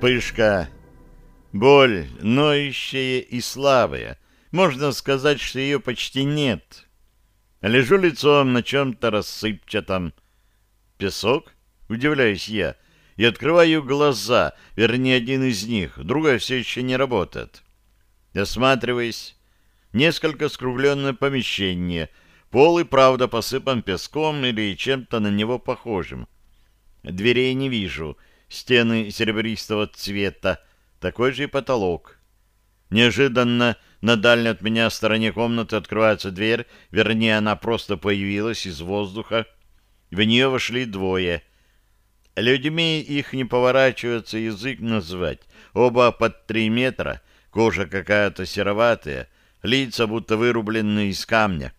Вспышка. Боль, ноющая и слабая. Можно сказать, что ее почти нет. Лежу лицом на чем-то рассыпчатом. Песок? Удивляюсь я. И открываю глаза, вернее, один из них. Другой все еще не работает. Осматриваясь, несколько скругленное помещение. Пол и правда посыпан песком или чем-то на него похожим. Дверей не вижу. Стены серебристого цвета. Такой же и потолок. Неожиданно на дальней от меня стороне комнаты открывается дверь, вернее, она просто появилась из воздуха. В нее вошли двое. Людьми их не поворачивается язык назвать. Оба под три метра, кожа какая-то сероватая, лица будто вырубленные из камня.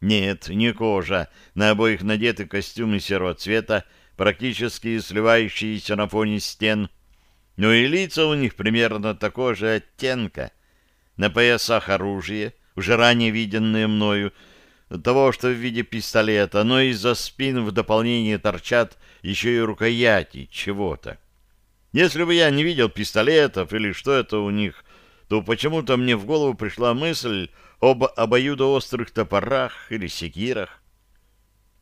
Нет, не кожа, на обоих надеты костюмы серого цвета, практически сливающиеся на фоне стен. Но и лица у них примерно такого же оттенка. На поясах оружие, уже ранее виденное мною, того, что в виде пистолета, но из-за спин в дополнение торчат еще и рукояти чего-то. Если бы я не видел пистолетов или что это у них, то почему-то мне в голову пришла мысль об обоюдоострых топорах или секирах.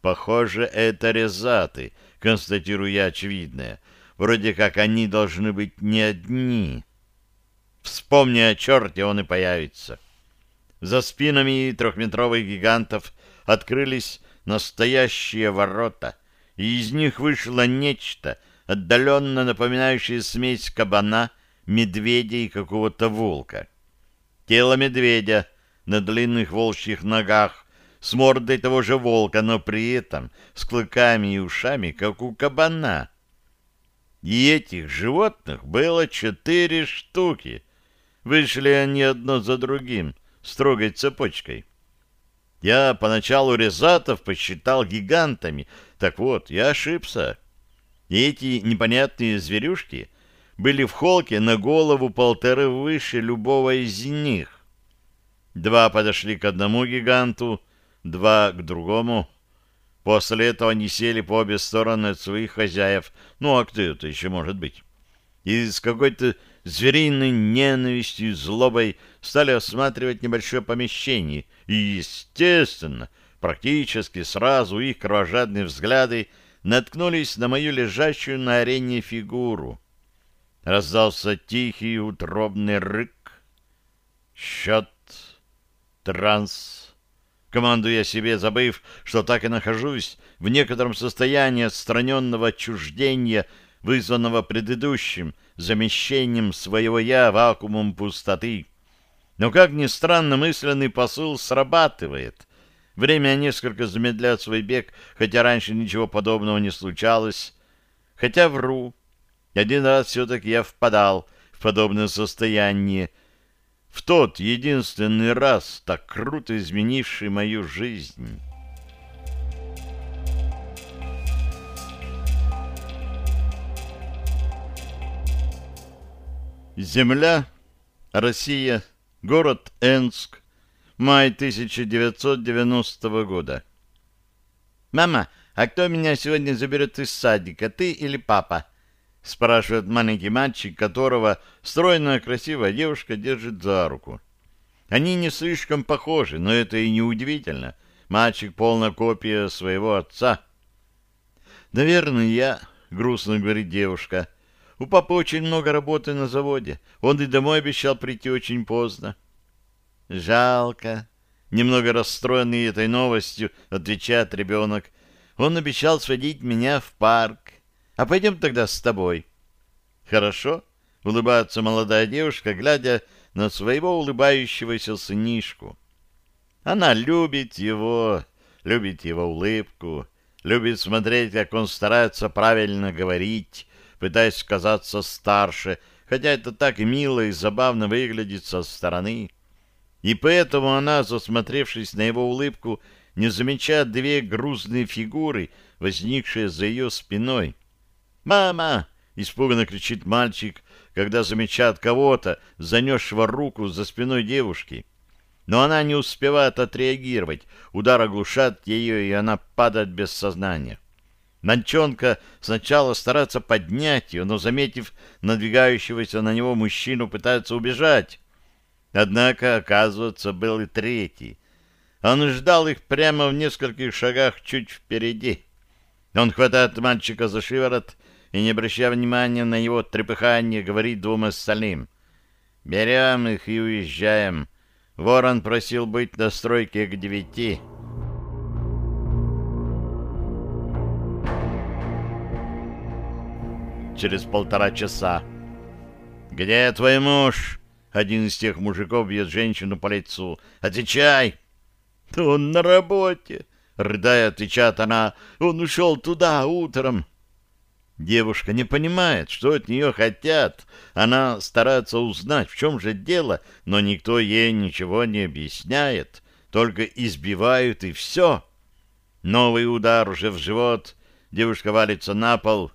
Похоже, это резаты, констатирую я очевидное. Вроде как они должны быть не одни. Вспомни о черте, он и появится. За спинами трехметровых гигантов открылись настоящие ворота, и из них вышло нечто, отдаленно напоминающее смесь кабана, медведя и какого-то волка. Тело медведя на длинных волчьих ногах, с мордой того же волка, но при этом с клыками и ушами, как у кабана. И этих животных было четыре штуки. Вышли они одно за другим, строгой цепочкой. Я поначалу резатов посчитал гигантами. Так вот, я ошибся. Эти непонятные зверюшки были в холке на голову полторы выше любого из них. Два подошли к одному гиганту, два к другому. После этого они сели по обе стороны от своих хозяев. Ну, а кто это еще может быть? И с какой-то звериной ненавистью и злобой стали осматривать небольшое помещение. И, естественно, практически сразу их кровожадные взгляды наткнулись на мою лежащую на арене фигуру. Раздался тихий утробный рык. Счет. Транс. Командую я себе, забыв, что так и нахожусь в некотором состоянии отстраненного отчуждения, вызванного предыдущим замещением своего «я» вакуумом пустоты. Но, как ни странно, мысленный посыл срабатывает. Время несколько замедляет свой бег, хотя раньше ничего подобного не случалось. Хотя вру. Один раз все-таки я впадал в подобное состояние, в тот единственный раз, так круто изменивший мою жизнь. Земля, Россия, город Энск, май 1990 года. «Мама, а кто меня сегодня заберет из садика, ты или папа?» — спрашивает маленький мальчик, которого стройная красивая девушка держит за руку. Они не слишком похожи, но это и не удивительно. Мальчик — полная копия своего отца. «Наверное, я», — грустно говорит девушка, — у папы очень много работы на заводе. Он и домой обещал прийти очень поздно. Жалко. Немного расстроенный этой новостью, отвечает ребенок. Он обещал сводить меня в парк. А пойдем тогда с тобой. Хорошо, улыбается молодая девушка, глядя на своего улыбающегося сынишку. Она любит его, любит его улыбку, любит смотреть, как он старается правильно говорить, пытаясь казаться старше, хотя это так мило и забавно выглядит со стороны. И поэтому она, засмотревшись на его улыбку, не замечает две грузные фигуры, возникшие за ее спиной. «Мама!» — испуганно кричит мальчик, когда замечает кого-то, занесшего руку за спиной девушки. Но она не успевает отреагировать. Удар оглушает ее, и она падает без сознания. Манчонка сначала старается поднять ее, но, заметив надвигающегося на него мужчину, пытается убежать. Однако, оказывается, был и третий. Он ждал их прямо в нескольких шагах чуть впереди. Он хватает мальчика за шиворот и, не обращая внимания на его трепыхание, говорит двум остальным. «Берем их и уезжаем. Ворон просил быть на стройке к девяти». Через полтора часа. «Где твой муж?» Один из тех мужиков бьет женщину по лицу. «Отвечай!» «Он на работе!» Рыдая, отвечает она. «Он ушел туда утром!» Девушка не понимает, что от нее хотят. Она старается узнать, в чем же дело, но никто ей ничего не объясняет, только избивают и все. Новый удар уже в живот. Девушка валится на пол.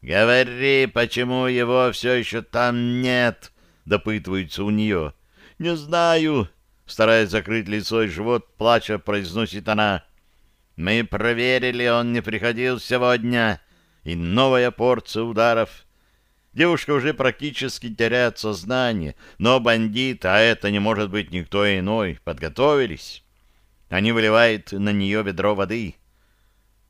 «Говори, почему его все еще там нет?» — допытываются у нее. «Не знаю», — стараясь закрыть лицо и живот, плача, произносит она. «Мы проверили, он не приходил сегодня» и новая порция ударов. Девушка уже практически теряет сознание, но бандит, а это не может быть никто иной, подготовились. Они выливают на нее ведро воды.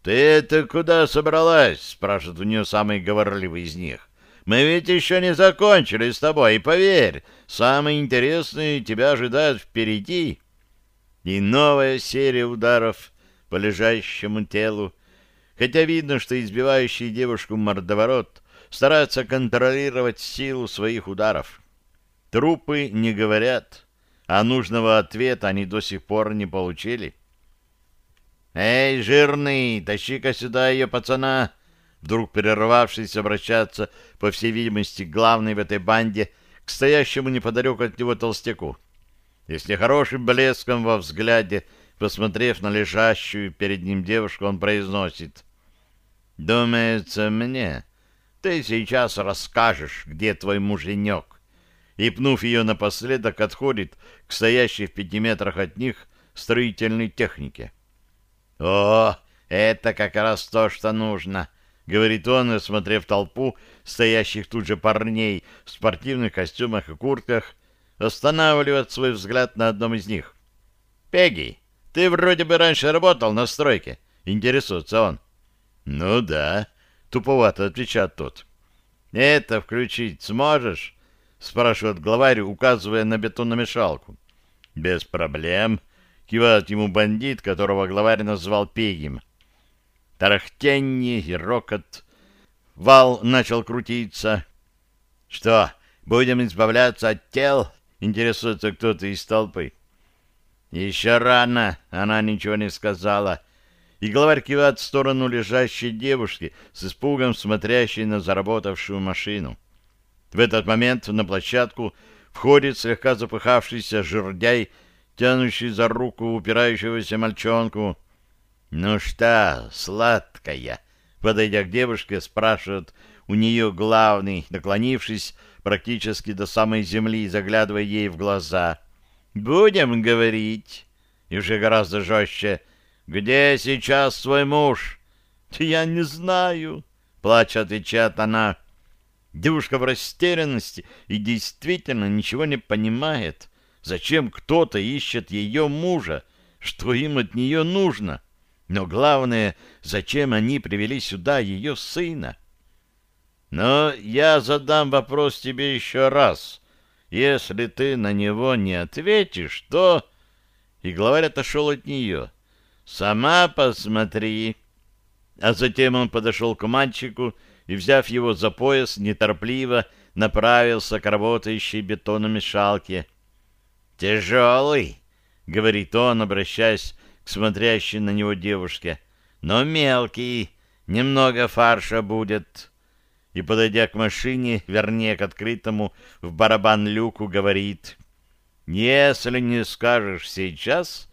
«Ты это куда собралась?» — спрашивает у нее самый говорливый из них. «Мы ведь еще не закончили с тобой, и поверь, самое интересное тебя ожидает впереди». И новая серия ударов по лежащему телу, хотя видно, что избивающий девушку мордоворот старается контролировать силу своих ударов. Трупы не говорят, а нужного ответа они до сих пор не получили. «Эй, жирный, тащи-ка сюда ее пацана!» Вдруг прервавшись, обращаться, по всей видимости, главный в этой банде, к стоящему неподалеку от него толстяку. Если хорошим блеском во взгляде, посмотрев на лежащую перед ним девушку, он произносит «Думается мне, ты сейчас расскажешь, где твой муженек». И, пнув ее напоследок, отходит к стоящей в пяти метрах от них строительной технике. «О, это как раз то, что нужно», — говорит он, осмотрев толпу стоящих тут же парней в спортивных костюмах и куртках, останавливает свой взгляд на одном из них. «Пегги, ты вроде бы раньше работал на стройке», — интересуется он. «Ну да», — туповато отвечает тот. «Это включить сможешь?» — спрашивает главарь, указывая на бетономешалку. «Без проблем», — кивает ему бандит, которого главарь назвал Пегим. Тарахтенье и рокот. Вал начал крутиться. «Что, будем избавляться от тел?» — интересуется кто-то из толпы. «Еще рано», — она ничего не сказала, — и главарь кивает в сторону лежащей девушки с испугом смотрящей на заработавшую машину. В этот момент на площадку входит слегка запыхавшийся жердяй, тянущий за руку упирающегося мальчонку. «Ну что, сладкая?» Подойдя к девушке, спрашивает у нее главный, наклонившись практически до самой земли, заглядывая ей в глаза. «Будем говорить?» И уже гораздо жестче «Где сейчас твой муж?» «Я не знаю», — плача отвечает она. Девушка в растерянности и действительно ничего не понимает. Зачем кто-то ищет ее мужа? Что им от нее нужно? Но главное, зачем они привели сюда ее сына? Но я задам вопрос тебе еще раз. Если ты на него не ответишь, то... И главарь отошел от нее. «Сама посмотри». А затем он подошел к мальчику и, взяв его за пояс, неторопливо направился к работающей бетономешалке. «Тяжелый», — говорит он, обращаясь к смотрящей на него девушке, — «но мелкий, немного фарша будет». И, подойдя к машине, вернее, к открытому в барабан люку, говорит, «Если не скажешь сейчас,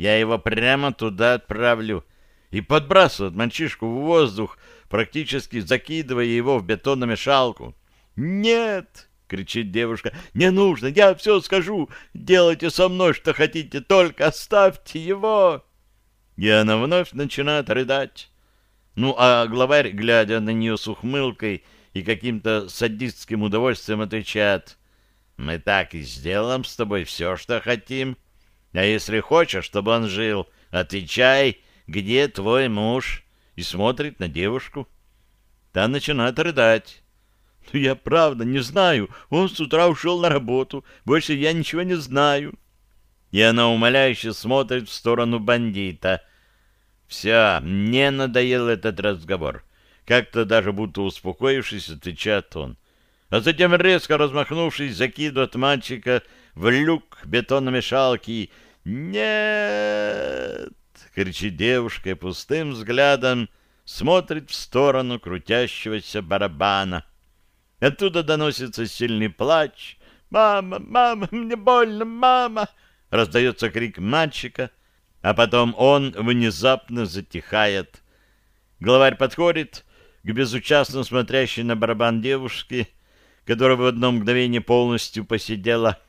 я его прямо туда отправлю и подбрасывает мальчишку в воздух, практически закидывая его в бетономешалку. «Нет!» — кричит девушка. «Не нужно! Я все скажу! Делайте со мной, что хотите, только оставьте его!» И она вновь начинает рыдать. Ну, а главарь, глядя на нее с ухмылкой и каким-то садистским удовольствием, отвечает, «Мы так и сделаем с тобой все, что хотим. А если хочешь, чтобы он жил, отвечай, где твой муж?» И смотрит на девушку. Та начинает рыдать. «Ну, я правда не знаю. Он с утра ушел на работу. Больше я ничего не знаю». И она умоляюще смотрит в сторону бандита. «Все, мне надоел этот разговор». Как-то даже будто успокоившись, отвечает он. А затем, резко размахнувшись, закидывает мальчика в люк бетономешалки. «Нет!» — кричит девушка пустым взглядом смотрит в сторону крутящегося барабана. Оттуда доносится сильный плач. «Мама, мама, мне больно, мама!» Раздается крик мальчика, а потом он внезапно затихает. Главарь подходит к безучастно смотрящей на барабан девушке, которая в одно мгновение полностью посидела.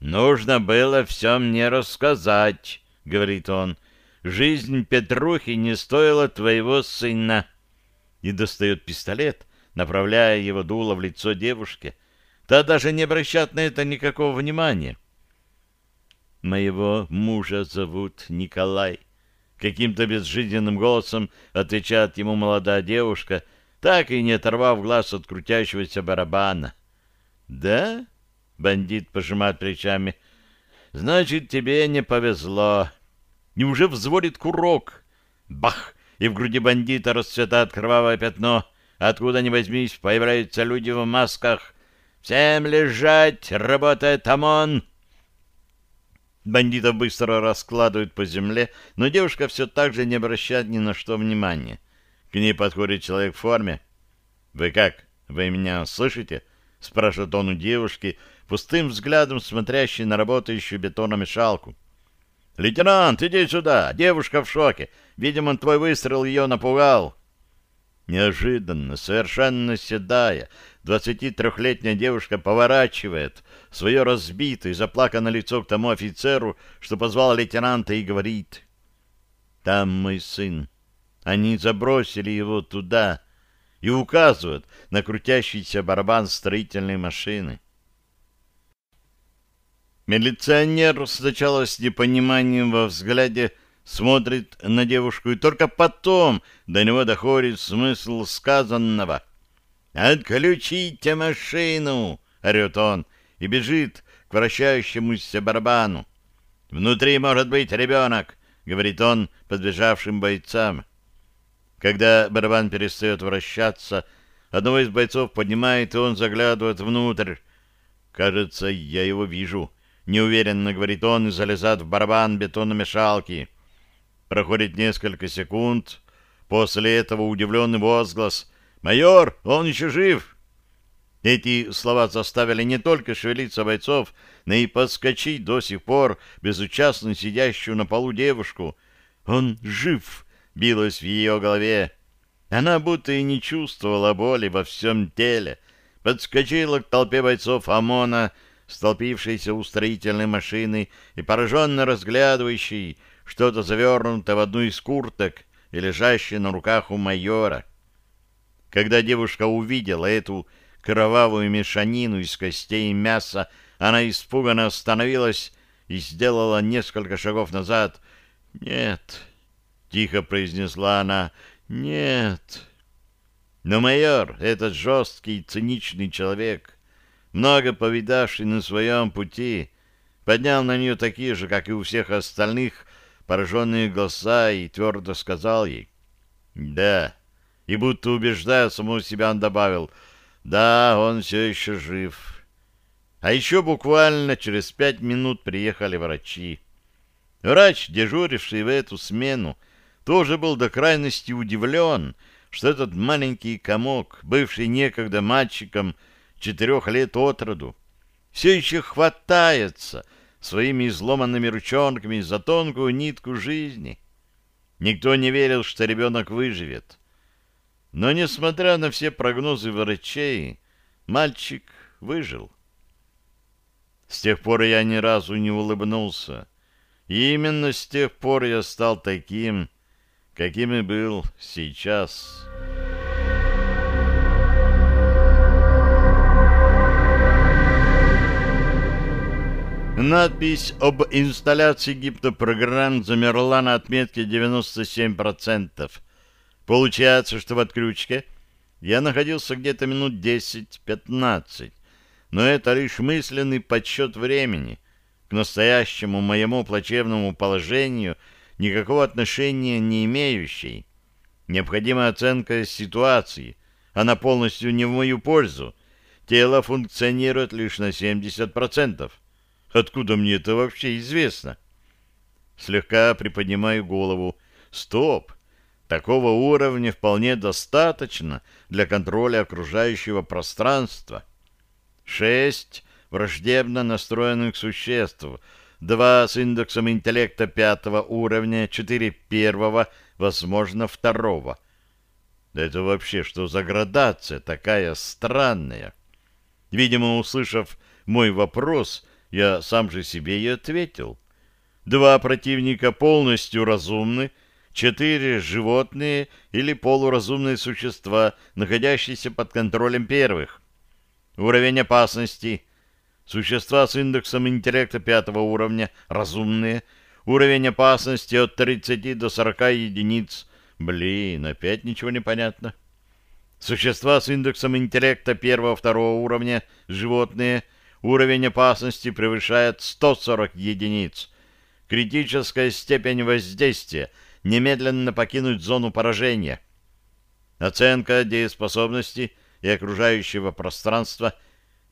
«Нужно было все мне рассказать», — говорит он. «Жизнь Петрухи не стоила твоего сына». И достает пистолет, направляя его дуло в лицо девушки. Та даже не обращает на это никакого внимания. «Моего мужа зовут Николай», — каким-то безжизненным голосом отвечает ему молодая девушка, так и не оторвав глаз от крутящегося барабана. «Да?» — бандит пожимает плечами. «Значит, тебе не повезло». И уже взводит курок. Бах! И в груди бандита расцветает кровавое пятно — Откуда ни возьмись, появляются люди в масках. «Всем лежать! Работает ОМОН!» Бандитов быстро раскладывают по земле, но девушка все так же не обращает ни на что внимания. К ней подходит человек в форме. «Вы как? Вы меня слышите?» — спрашивает он у девушки, пустым взглядом смотрящей на работающую бетономешалку. «Лейтенант, иди сюда! Девушка в шоке! Видимо, твой выстрел ее напугал!» Неожиданно, совершенно седая, двадцати трехлетняя девушка поворачивает свое разбитое, заплаканное лицо к тому офицеру, что позвал лейтенанта и говорит, «Там мой сын. Они забросили его туда» и указывает на крутящийся барабан строительной машины. Милиционер сначала с непониманием во взгляде смотрит на девушку, и только потом до него доходит смысл сказанного. «Отключите машину!» — орет он и бежит к вращающемуся барабану. «Внутри может быть ребенок!» — говорит он подбежавшим бойцам. Когда барабан перестает вращаться, одного из бойцов поднимает, и он заглядывает внутрь. «Кажется, я его вижу», — неуверенно говорит он и залезает в барабан бетономешалки. Проходит несколько секунд. После этого удивленный возглас «Майор, он еще жив!» Эти слова заставили не только шевелиться бойцов, но и подскочить до сих пор безучастно сидящую на полу девушку. «Он жив!» — билось в ее голове. Она будто и не чувствовала боли во всем теле. Подскочила к толпе бойцов ОМОНа, столпившейся у строительной машины и пораженно разглядывающей что-то завернутое в одну из курток и лежащее на руках у майора. Когда девушка увидела эту кровавую мешанину из костей и мяса, она испуганно остановилась и сделала несколько шагов назад. «Нет», — тихо произнесла она, — «нет». Но майор, этот жесткий, циничный человек, много повидавший на своем пути, поднял на нее такие же, как и у всех остальных, пораженные глаза и твердо сказал ей «Да». И будто убеждая самого себя, он добавил «Да, он все еще жив». А еще буквально через пять минут приехали врачи. Врач, дежуривший в эту смену, тоже был до крайности удивлен, что этот маленький комок, бывший некогда мальчиком четырех лет от роду, все еще хватается — своими изломанными ручонками за тонкую нитку жизни. Никто не верил, что ребенок выживет. Но, несмотря на все прогнозы врачей, мальчик выжил. С тех пор я ни разу не улыбнулся. И именно с тех пор я стал таким, каким и был сейчас. Надпись об инсталляции гиптопрограмм замерла на отметке 97%. Получается, что в отключке я находился где-то минут 10-15, но это лишь мысленный подсчет времени. К настоящему моему плачевному положению никакого отношения не имеющей. Необходима оценка ситуации. Она полностью не в мою пользу. Тело функционирует лишь на 70%. Откуда мне это вообще известно? Слегка приподнимаю голову. Стоп! Такого уровня вполне достаточно для контроля окружающего пространства. Шесть враждебно настроенных существ, два с индексом интеллекта пятого уровня, четыре первого, возможно, второго. Это вообще что за градация такая странная? Видимо, услышав мой вопрос, я сам же себе и ответил. Два противника полностью разумны, четыре животные или полуразумные существа, находящиеся под контролем первых. Уровень опасности. Существа с индексом интеллекта пятого уровня, разумные. Уровень опасности от 30 до 40 единиц. Блин, опять ничего не понятно. Существа с индексом интеллекта первого-второго уровня, животные – Уровень опасности превышает 140 единиц. Критическая степень воздействия. Немедленно покинуть зону поражения. Оценка дееспособности и окружающего пространства.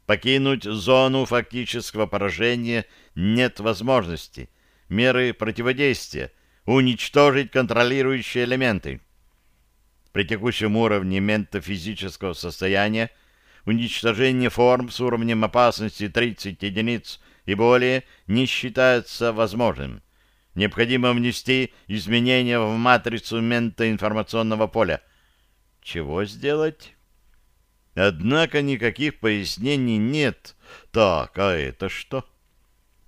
Покинуть зону фактического поражения нет возможности. Меры противодействия. Уничтожить контролирующие элементы. При текущем уровне ментофизического состояния уничтожение форм с уровнем опасности 30 единиц и более не считается возможным. Необходимо внести изменения в матрицу ментоинформационного поля. Чего сделать? Однако никаких пояснений нет. Так, а это что?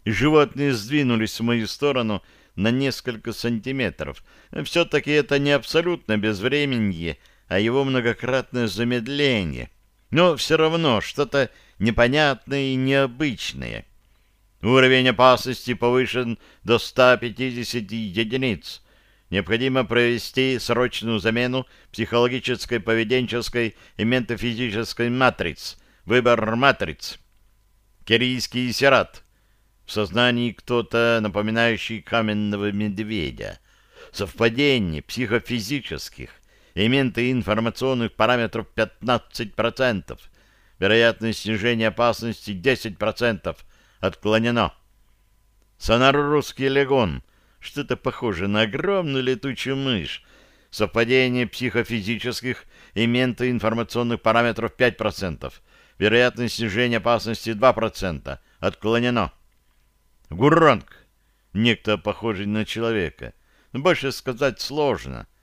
Животные сдвинулись в мою сторону на несколько сантиметров. Все-таки это не абсолютно безвременье, а его многократное замедление — но все равно что-то непонятное и необычное. Уровень опасности повышен до 150 единиц. Необходимо провести срочную замену психологической, поведенческой и ментофизической матриц. Выбор матриц. Кирийский сират. В сознании кто-то, напоминающий каменного медведя. Совпадение психофизических, элементы информационных параметров 15%, вероятность снижения опасности 10%, отклонено. Сонар-русский легон, что-то похоже на огромную летучую мышь, совпадение психофизических и ментоинформационных параметров 5%, вероятность снижения опасности 2%, отклонено. Гуронг, некто похожий на человека, больше сказать сложно –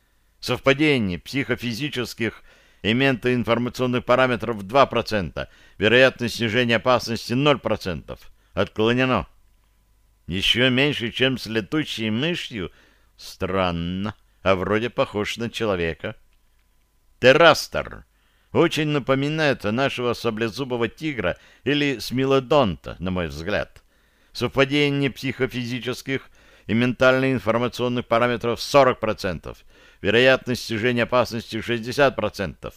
Совпадение психофизических и ментоинформационных параметров 2%, вероятность снижения опасности 0%. Отклонено. Еще меньше, чем с летучей мышью? Странно, а вроде похож на человека. Терастер. Очень напоминает нашего саблезубого тигра или смилодонта, на мой взгляд. Совпадение психофизических и ментально-информационных параметров 40%, вероятность снижения опасности 60%.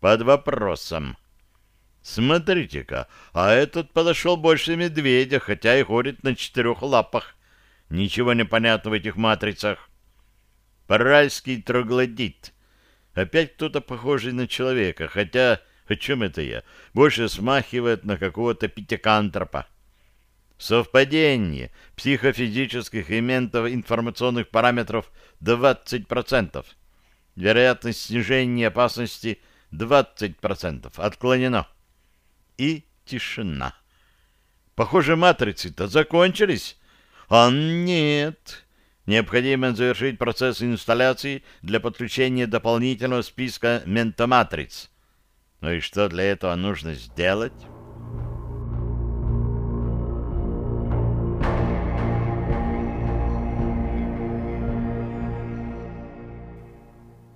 Под вопросом. Смотрите-ка, а этот подошел больше медведя, хотя и ходит на четырех лапах. Ничего не понятно в этих матрицах. Паральский троглодит. Опять кто-то похожий на человека, хотя, о чем это я, больше смахивает на какого-то пятикантропа. Совпадение психофизических и информационных параметров 20%. Вероятность снижения опасности 20%. Отклонено. И тишина. Похоже, матрицы-то закончились. А нет. Необходимо завершить процесс инсталляции для подключения дополнительного списка ментоматриц. Ну и что для этого нужно сделать?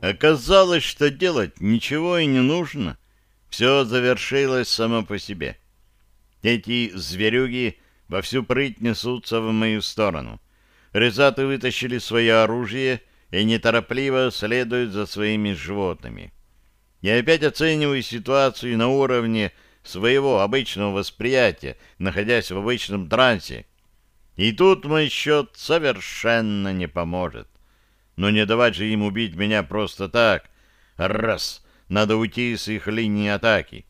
Оказалось, что делать ничего и не нужно. Все завершилось само по себе. Эти зверюги во всю прыть несутся в мою сторону. Резаты вытащили свое оружие и неторопливо следуют за своими животными. Я опять оцениваю ситуацию на уровне своего обычного восприятия, находясь в обычном трансе. И тут мой счет совершенно не поможет. Но не давать же им убить меня просто так. Раз. Надо уйти с их линии атаки.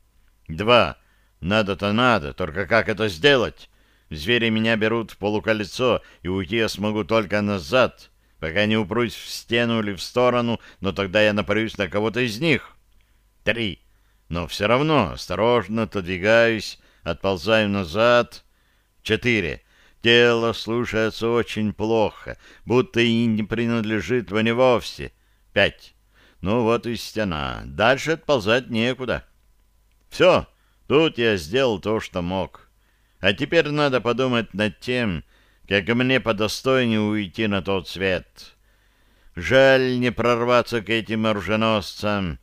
Два. Надо-то надо, только как это сделать? Звери меня берут в полукольцо, и уйти я смогу только назад, пока не упрусь в стену или в сторону, но тогда я напорюсь на кого-то из них. Три. Но все равно осторожно отодвигаюсь, отползаю назад. Четыре. Тело слушается очень плохо, будто и не принадлежит мне вовсе. Пять. Ну вот и стена. Дальше отползать некуда. Все, тут я сделал то, что мог. А теперь надо подумать над тем, как мне по достойнее уйти на тот свет. Жаль не прорваться к этим оруженосцам,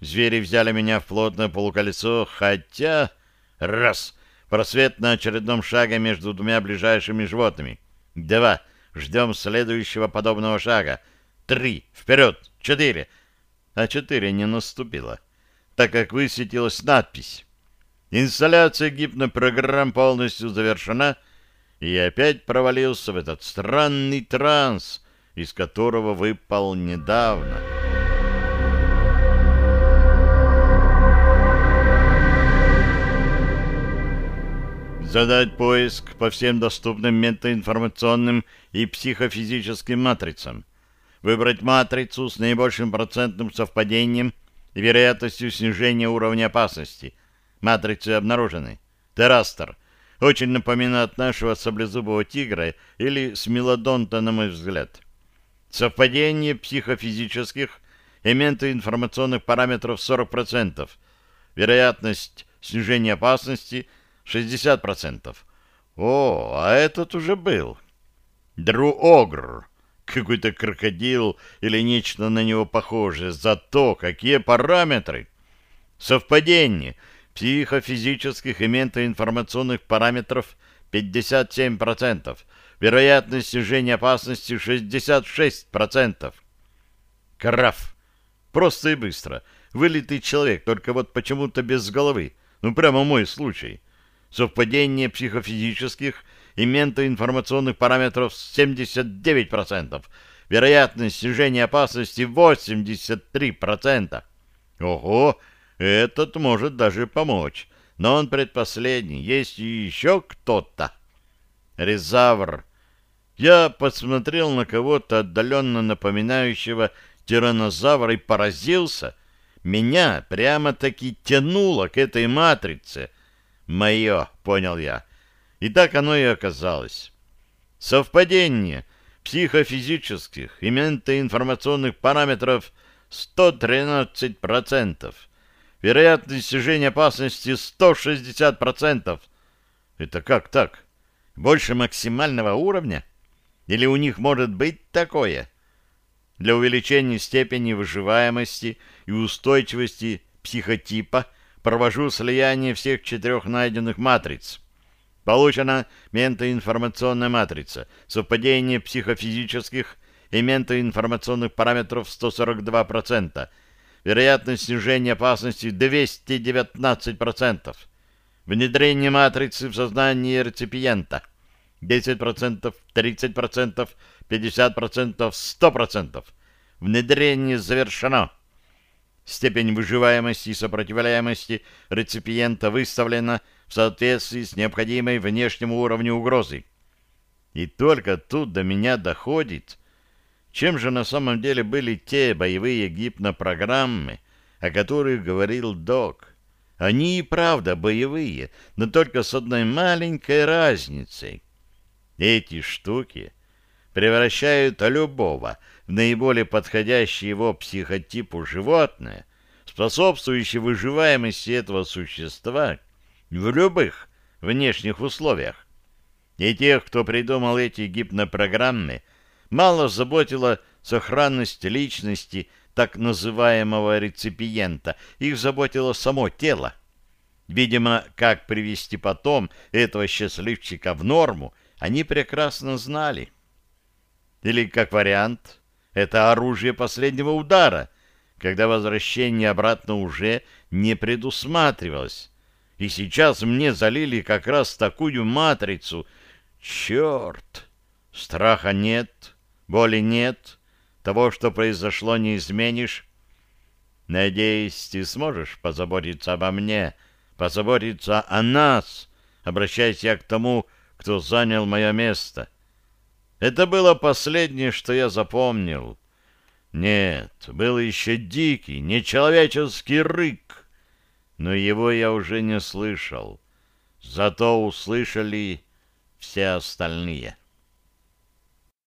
Звери взяли меня в плотное полуколесо, хотя... Раз! Просвет на очередном шаге между двумя ближайшими животными. Два! Ждем следующего подобного шага. Три! Вперед! Четыре! А четыре не наступило, так как высветилась надпись. Инсталляция гипнопрограмм полностью завершена, и я опять провалился в этот странный транс, из которого выпал недавно. задать поиск по всем доступным метаинформационным и психофизическим матрицам, выбрать матрицу с наибольшим процентным совпадением и вероятностью снижения уровня опасности. Матрицы обнаружены. Терастер. Очень напоминает нашего саблезубого тигра или смелодонта, на мой взгляд. Совпадение психофизических и ментоинформационных параметров 40%. Вероятность снижения опасности – 60%. О, а этот уже был. Друогр. Какой-то крокодил или нечто на него похожее. Зато какие параметры! Совпадение психофизических и ментоинформационных параметров 57%. Вероятность снижения опасности 66%. Краф. Просто и быстро. Вылитый человек, только вот почему-то без головы. Ну, прямо мой случай совпадение психофизических и ментоинформационных параметров 79%, вероятность снижения опасности 83%. Ого, этот может даже помочь, но он предпоследний, есть еще кто-то. Резавр. Я посмотрел на кого-то отдаленно напоминающего тиранозавра и поразился. Меня прямо-таки тянуло к этой матрице — Мое, понял я. И так оно и оказалось. Совпадение психофизических и ментоинформационных параметров 113%. Вероятность снижения опасности 160%. Это как так? Больше максимального уровня? Или у них может быть такое? Для увеличения степени выживаемости и устойчивости психотипа – провожу слияние всех четырех найденных матриц. Получена ментоинформационная матрица, совпадение психофизических и ментоинформационных параметров 142%, вероятность снижения опасности 219%, внедрение матрицы в сознание реципиента 10%, 30%, 50%, 100%. Внедрение завершено. Степень выживаемости и сопротивляемости реципиента выставлена в соответствии с необходимой внешнему уровню угрозы. И только тут до меня доходит, чем же на самом деле были те боевые гипнопрограммы, о которых говорил док. Они и правда боевые, но только с одной маленькой разницей. Эти штуки превращают любого наиболее подходящее его психотипу животное, способствующее выживаемости этого существа в любых внешних условиях. И тех, кто придумал эти гипнопрограммы, мало заботила сохранность личности так называемого реципиента, их заботило само тело. Видимо, как привести потом этого счастливчика в норму, они прекрасно знали. Или, как вариант, это оружие последнего удара, когда возвращение обратно уже не предусматривалось. И сейчас мне залили как раз такую матрицу. Черт! Страха нет, боли нет, того, что произошло, не изменишь. Надеюсь, ты сможешь позаботиться обо мне, позаботиться о нас, обращаясь я к тому, кто занял мое место. Это было последнее, что я запомнил. Нет, был еще дикий, нечеловеческий рык, но его я уже не слышал. Зато услышали все остальные.